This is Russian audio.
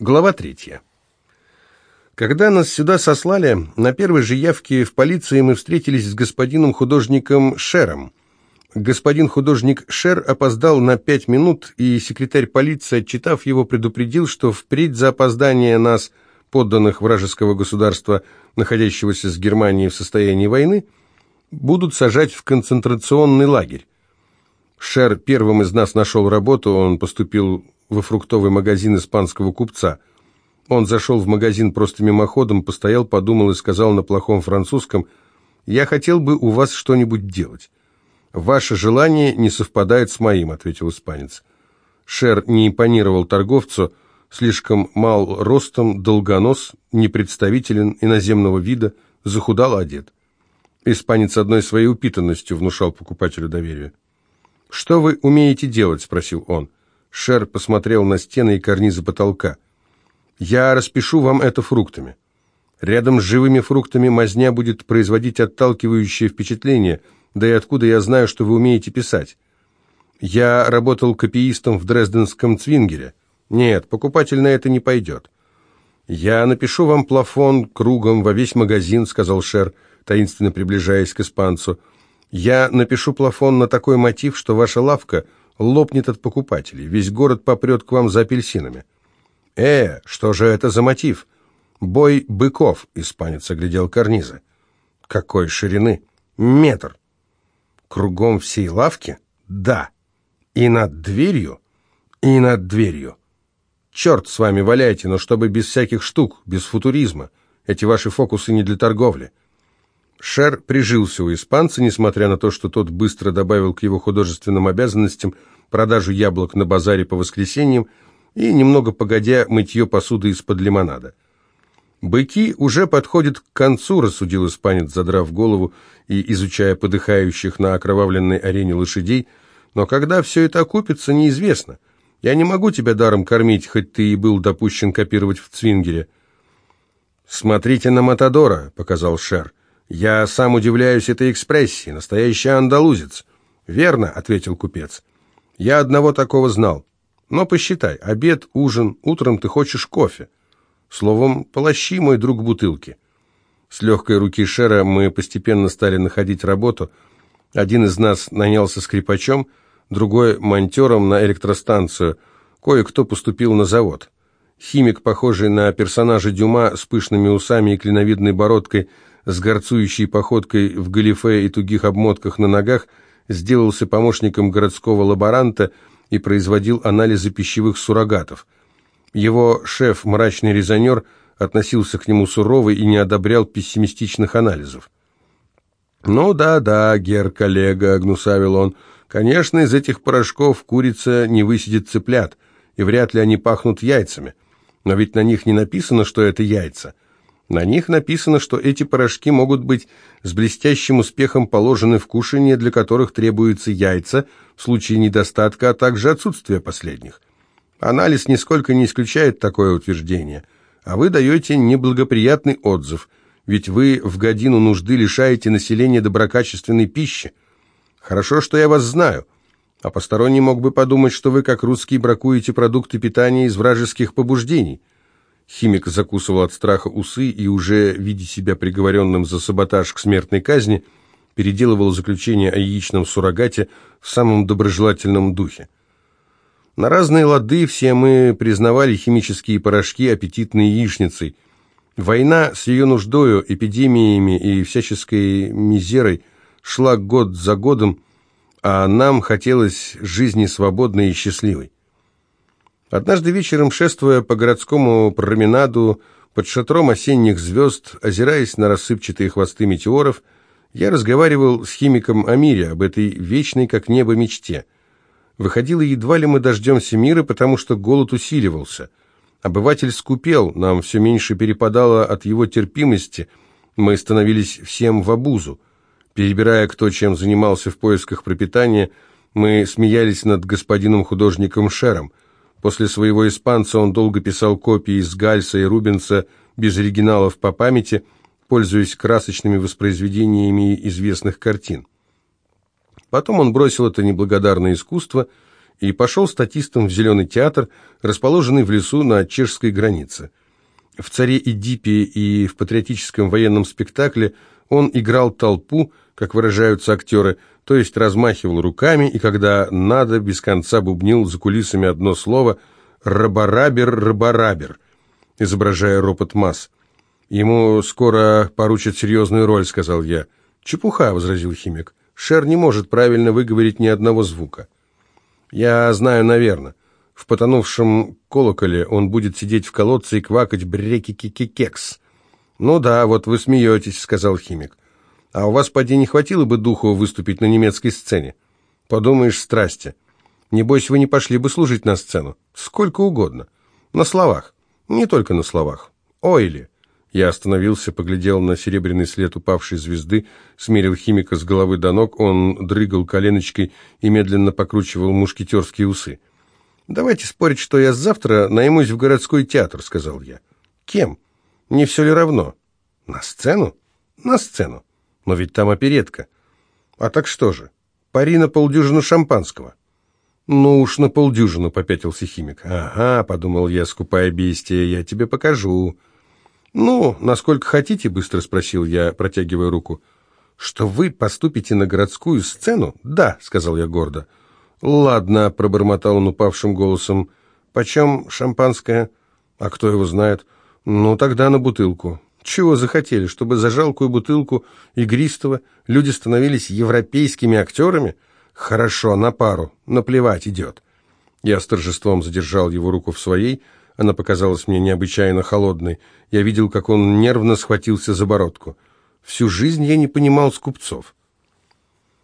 Глава третья. Когда нас сюда сослали, на первой же явке в полиции мы встретились с господином художником Шером. Господин художник Шер опоздал на пять минут, и секретарь полиции, отчитав его, предупредил, что впредь за опоздание нас, подданных вражеского государства, находящегося с Германией в состоянии войны, будут сажать в концентрационный лагерь. Шер первым из нас нашел работу, он поступил во фруктовый магазин испанского купца. Он зашел в магазин просто мимоходом, постоял, подумал и сказал на плохом французском, «Я хотел бы у вас что-нибудь делать». «Ваше желание не совпадает с моим», — ответил испанец. Шер не импонировал торговцу, слишком мал ростом, долгонос, непредставителен, иноземного вида, захудал одет. Испанец одной своей упитанностью внушал покупателю доверие. «Что вы умеете делать?» — спросил он. Шер посмотрел на стены и карнизы потолка. «Я распишу вам это фруктами. Рядом с живыми фруктами мазня будет производить отталкивающее впечатление, да и откуда я знаю, что вы умеете писать? Я работал копиистом в дрезденском Цвингере. Нет, покупатель на это не пойдет». «Я напишу вам плафон кругом во весь магазин», — сказал Шер, таинственно приближаясь к испанцу. «Я напишу плафон на такой мотив, что ваша лавка — лопнет от покупателей. Весь город попрет к вам за апельсинами. «Э, что же это за мотив?» «Бой быков», — испанец оглядел карнизы. «Какой ширины?» «Метр». «Кругом всей лавки?» «Да». «И над дверью?» «И над дверью». «Черт с вами валяйте, но чтобы без всяких штук, без футуризма. Эти ваши фокусы не для торговли». Шер прижился у испанца, несмотря на то, что тот быстро добавил к его художественным обязанностям продажу яблок на базаре по воскресеньям и, немного погодя, мытье посуды из-под лимонада. «Быки уже подходят к концу», — рассудил испанец, задрав голову и изучая подыхающих на окровавленной арене лошадей, «но когда все это окупится, неизвестно. Я не могу тебя даром кормить, хоть ты и был допущен копировать в Цвингере». «Смотрите на Матадора», — показал Шер. «Я сам удивляюсь этой экспрессии, настоящий андалузец». «Верно», — ответил купец. «Я одного такого знал. Но посчитай, обед, ужин, утром ты хочешь кофе. Словом, полощи, мой друг, бутылки». С легкой руки Шера мы постепенно стали находить работу. Один из нас нанялся скрипачом, другой — монтером на электростанцию. Кое-кто поступил на завод. Химик, похожий на персонажа Дюма с пышными усами и клиновидной бородкой, с горцующей походкой в галифе и тугих обмотках на ногах, сделался помощником городского лаборанта и производил анализы пищевых суррогатов. Его шеф, мрачный резонер, относился к нему сурово и не одобрял пессимистичных анализов. «Ну да-да, гер-коллега», — гнусавил он, — «конечно, из этих порошков курица не высидит цыплят, и вряд ли они пахнут яйцами. Но ведь на них не написано, что это яйца. На них написано, что эти порошки могут быть с блестящим успехом положены в кушание, для которых требуются яйца в случае недостатка, а также отсутствия последних. Анализ нисколько не исключает такое утверждение, а вы даете неблагоприятный отзыв, ведь вы в годину нужды лишаете населения доброкачественной пищи. Хорошо, что я вас знаю, а посторонний мог бы подумать, что вы, как русские, бракуете продукты питания из вражеских побуждений. Химик закусывал от страха усы и, уже видя себя приговоренным за саботаж к смертной казни, переделывал заключение о яичном суррогате в самом доброжелательном духе. На разные лады все мы признавали химические порошки аппетитной яичницей. Война с ее нуждою, эпидемиями и всяческой мизерой шла год за годом, а нам хотелось жизни свободной и счастливой. Однажды вечером, шествуя по городскому променаду под шатром осенних звезд, озираясь на рассыпчатые хвосты метеоров, я разговаривал с химиком о мире, об этой вечной, как небо, мечте. Выходило, едва ли мы дождемся мира, потому что голод усиливался. Обыватель скупел, нам все меньше перепадало от его терпимости, мы становились всем в обузу. Перебирая, кто чем занимался в поисках пропитания, мы смеялись над господином художником Шером – После своего испанца он долго писал копии из Гальса и Рубенса без оригиналов по памяти, пользуясь красочными воспроизведениями известных картин. Потом он бросил это неблагодарное искусство и пошел статистом в Зеленый театр, расположенный в лесу на чешской границе. В «Царе Эдипе» и в патриотическом военном спектакле он играл толпу, как выражаются актеры, то есть размахивал руками и, когда надо, без конца бубнил за кулисами одно слово «рабарабер, рабарабер», изображая ропот масс. «Ему скоро поручат серьезную роль», — сказал я. «Чепуха», — возразил химик. «Шер не может правильно выговорить ни одного звука». «Я знаю, наверное. В потонувшем колоколе он будет сидеть в колодце и квакать бреки-ки-ки-кекс». «Ну да, вот вы смеетесь», — сказал химик. «А у вас, поди, не хватило бы духу выступить на немецкой сцене? Подумаешь, страсти. Небось, вы не пошли бы служить на сцену. Сколько угодно. На словах. Не только на словах. Ой ли!» Я остановился, поглядел на серебряный след упавшей звезды, смерил химика с головы до ног, он дрыгал коленочкой и медленно покручивал мушкетерские усы. «Давайте спорить, что я завтра наймусь в городской театр», — сказал я. «Кем? Не все ли равно?» «На сцену?» «На сцену. Но ведь там оперетка». «А так что же? Пари на полдюжину шампанского». «Ну уж на полдюжину», — попятился химик. «Ага», — подумал я, скупая бестия, — «я тебе покажу». «Ну, насколько хотите?» — быстро спросил я, протягивая руку. «Что вы поступите на городскую сцену?» «Да», — сказал я гордо. «Ладно», — пробормотал он упавшим голосом. «Почем шампанское?» «А кто его знает?» «Ну, тогда на бутылку». «Чего захотели? Чтобы за жалкую бутылку игристого люди становились европейскими актерами?» «Хорошо, на пару. Наплевать, идет». Я с торжеством задержал его руку в своей, — она показалась мне необычайно холодной. Я видел, как он нервно схватился за бородку. Всю жизнь я не понимал скупцов.